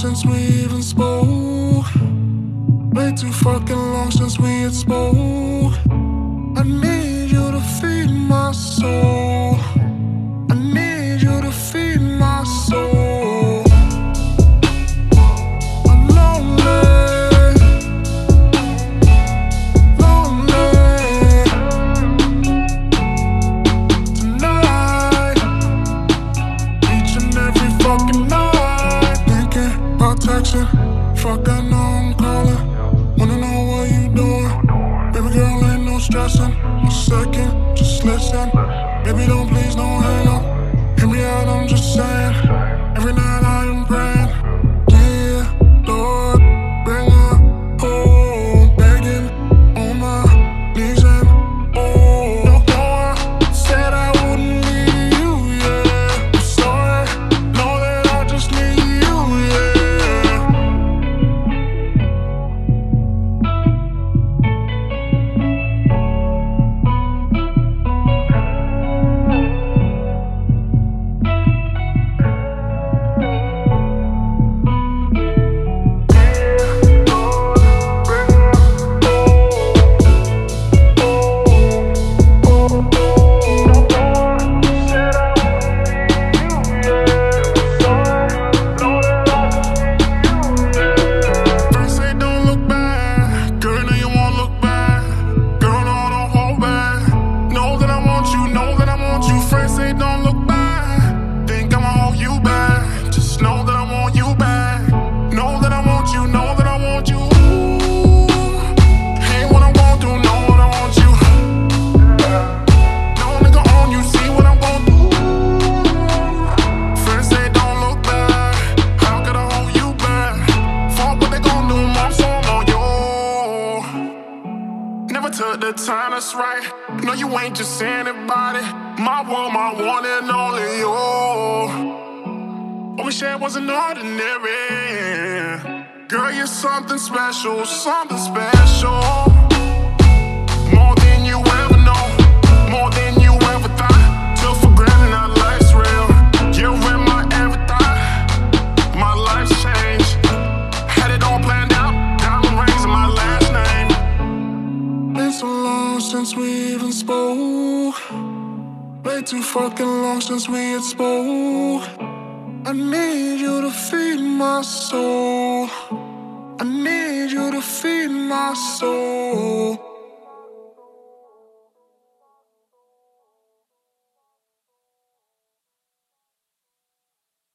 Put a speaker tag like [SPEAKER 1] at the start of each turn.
[SPEAKER 1] since we even spoke. Way too fucking long since we had spoke. I need you to feed my soul. Baby, don't play the time that's right. No, you ain't just anybody. My world, my one and only you. What we shared wasn't ordinary. Girl, you're something special, something special. since we even spoke. Way too fucking long since we had spoke. I need you to feed my soul. I need you to feed my soul.